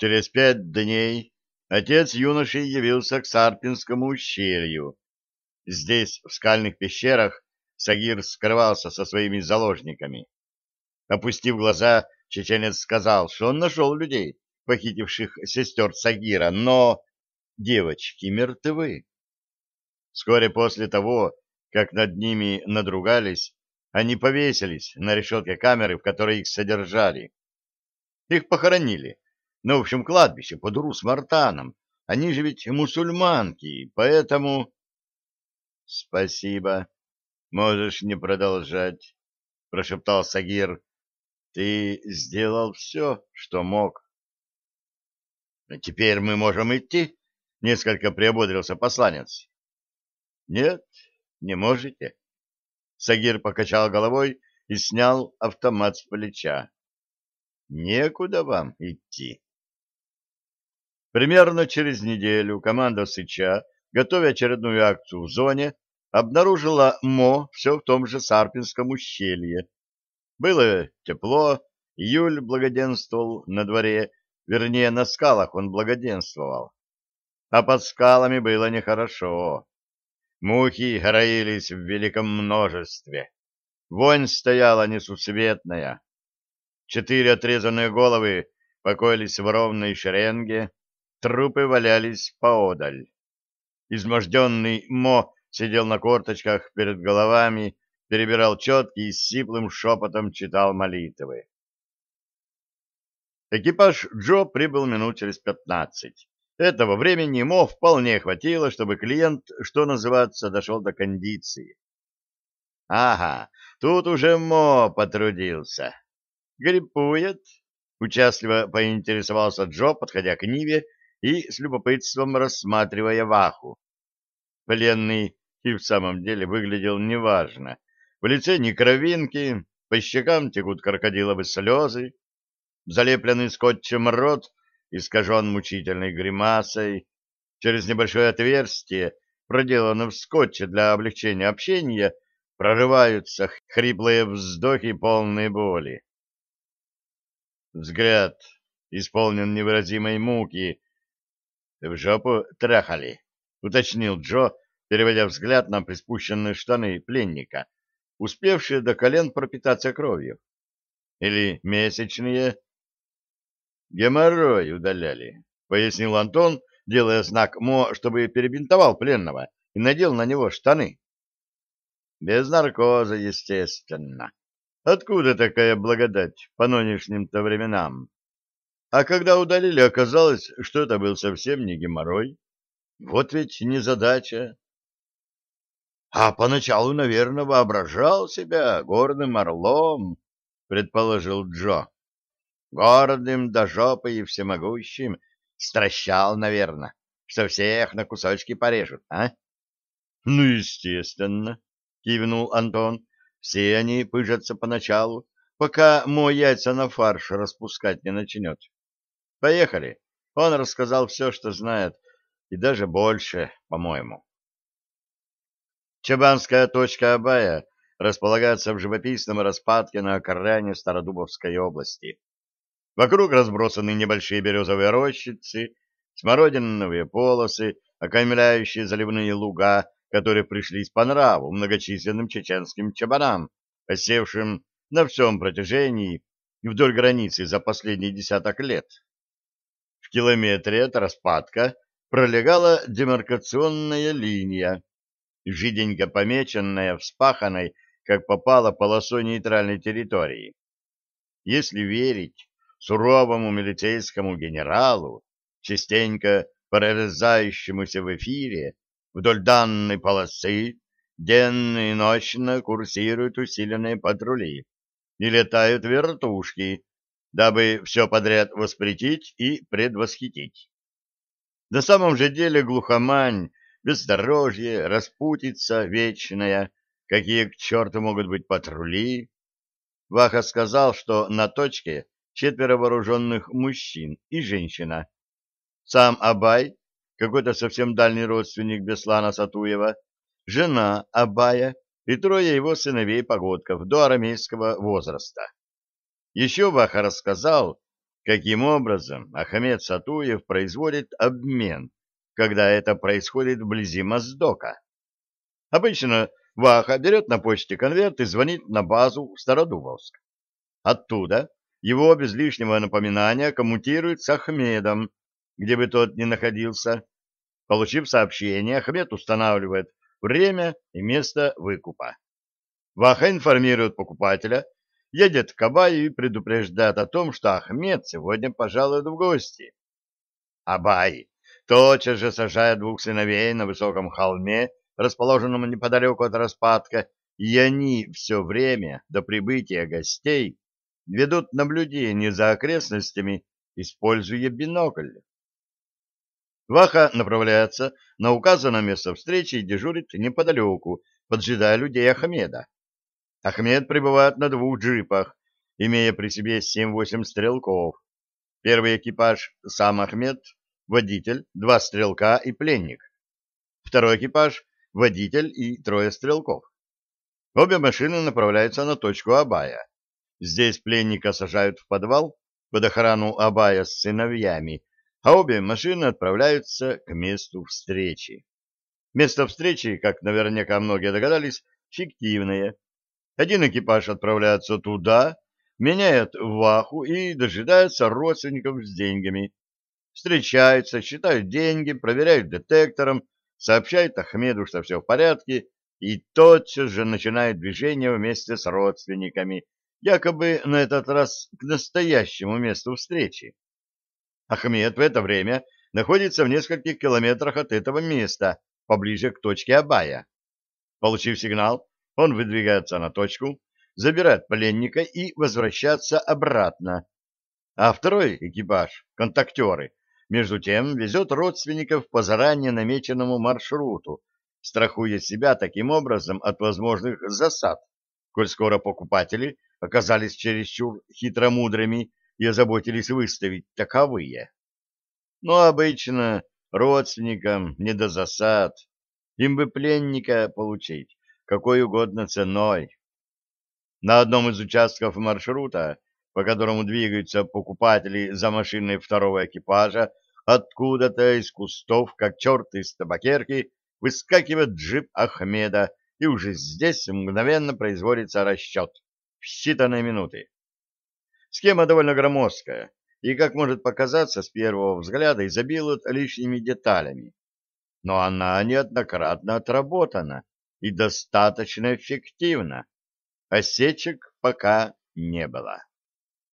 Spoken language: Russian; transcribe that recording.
Через пять дней отец юноши явился к Сарпинскому ущелью. Здесь, в скальных пещерах, Сагир скрывался со своими заложниками. Опустив глаза, чеченец сказал, что он нашел людей, похитивших сестер Сагира, но девочки мертвы. Вскоре после того, как над ними надругались, они повесились на решетке камеры, в которой их содержали. Их похоронили на общем кладбище под Рус-Мартаном. Они же ведь мусульманки, поэтому... — Спасибо. Можешь не продолжать, — прошептал Сагир. — Ты сделал все, что мог. — А теперь мы можем идти? — несколько приободрился посланец. — Нет, не можете. Сагир покачал головой и снял автомат с плеча. — Некуда вам идти. Примерно через неделю команда Сыча, готовя очередную акцию в зоне, обнаружила Мо все в том же Сарпинском ущелье. Было тепло, июль благоденствовал на дворе, вернее, на скалах он благоденствовал. А под скалами было нехорошо. Мухи роились в великом множестве. Вонь стояла несусветная. Четыре отрезанные головы покоились в ровной шеренге, трупы валялись поодаль. Изможденный Мо сидел на корточках перед головами, перебирал четки и сиплым шепотом читал молитвы. Экипаж Джо прибыл минут через пятнадцать. Этого времени Мо вполне хватило, чтобы клиент, что называется, дошел до кондиции. Ага, тут уже Мо потрудился. Гриппует? Участливо поинтересовался Джо, подходя к Ниве и с любопытством рассматривая Ваху. Пленный и в самом деле выглядел неважно. В лице ни кровинки, по щекам текут крокодиловые слезы, залепленный скотчем рот искажен мучительной гримасой, через небольшое отверстие, проделанное в скотче для облегчения общения, прорываются хриплые вздохи полной боли. Взгляд исполнен невыразимой муки. «В жопу трахали», — уточнил Джо, переводя взгляд на приспущенные штаны пленника, успевшие до колен пропитаться кровью. «Или месячные?» «Геморрой удаляли», — пояснил Антон, делая знак Мо, чтобы перебинтовал пленного и надел на него штаны. «Без наркоза, естественно. Откуда такая благодать по нынешним-то временам?» А когда удалили, оказалось, что это был совсем не геморрой. Вот ведь незадача. А поначалу, наверное, воображал себя горным орлом, предположил Джо. Гордым до жопы и всемогущим стращал, наверное, что всех на кусочки порежут, а? Ну, естественно, кивнул Антон. Все они пыжатся поначалу, пока мой яйца на фарш распускать не начнет. Поехали. Он рассказал все, что знает, и даже больше, по-моему. Чабанская точка Абая располагается в живописном распадке на окраине Стародубовской области. Вокруг разбросаны небольшие березовые рощицы, смородиновые полосы, окаймляющие заливные луга, которые пришлись по нраву многочисленным чеченским чабанам, осевшим на всем протяжении вдоль границы за последние десяток лет километре от распадка пролегала демаркационная линия, жиденько помеченная вспаханной, как попало, полосой нейтральной территории. Если верить суровому милицейскому генералу, частенько прорезающемуся в эфире, вдоль данной полосы денно и ночно курсируют усиленные патрули и летают вертушки, дабы все подряд воспретить и предвосхитить. На самом же деле глухомань, бездорожье, распутица вечная, какие к черту могут быть патрули. Ваха сказал, что на точке четверо вооруженных мужчин и женщина. Сам Абай, какой-то совсем дальний родственник Беслана Сатуева, жена Абая и трое его сыновей-погодков до арамейского возраста. Еще Ваха рассказал, каким образом Ахмед Сатуев производит обмен, когда это происходит вблизи Моздока. Обычно Ваха берет на почте конверт и звонит на базу в Стародубовск. Оттуда его без лишнего напоминания коммутирует с Ахмедом, где бы тот ни находился. Получив сообщение, Ахмед устанавливает время и место выкупа. Ваха информирует покупателя, едет к Абаю и предупреждает о том, что Ахмед сегодня пожалует в гости. Абай тотчас же сажает двух сыновей на высоком холме, расположенном неподалеку от распадка, и они все время до прибытия гостей ведут наблюдение за окрестностями, используя бинокль. Ваха направляется на указанное место встречи и дежурит неподалеку, поджидая людей Ахмеда. Ахмед прибывает на двух джипах, имея при себе 7-8 стрелков. Первый экипаж — сам Ахмед, водитель, два стрелка и пленник. Второй экипаж — водитель и трое стрелков. Обе машины направляются на точку Абая. Здесь пленника сажают в подвал под охрану Абая с сыновьями, а обе машины отправляются к месту встречи. Место встречи, как наверняка многие догадались, фиктивное. Один экипаж отправляется туда, меняет ваху и дожидается родственников с деньгами. Встречаются, считают деньги, проверяют детектором, сообщают Ахмеду, что все в порядке, и тотчас же начинают движение вместе с родственниками, якобы на этот раз к настоящему месту встречи. Ахмед в это время находится в нескольких километрах от этого места, поближе к точке Абая. Получив сигнал, он выдвигается на точку, забирает пленника и возвращается обратно. А второй экипаж, контактеры, между тем везет родственников по заранее намеченному маршруту, страхуя себя таким образом от возможных засад, коль скоро покупатели оказались чересчур хитромудрыми и озаботились выставить таковые. Но обычно родственникам не до засад, им бы пленника получить какой угодно ценой. На одном из участков маршрута, по которому двигаются покупатели за машиной второго экипажа, откуда-то из кустов, как черт из табакерки, выскакивает джип Ахмеда, и уже здесь мгновенно производится расчет в считанные минуты. Схема довольно громоздкая и, как может показаться, с первого взгляда изобилует лишними деталями. Но она неоднократно отработана и достаточно эффективна. Осечек пока не было.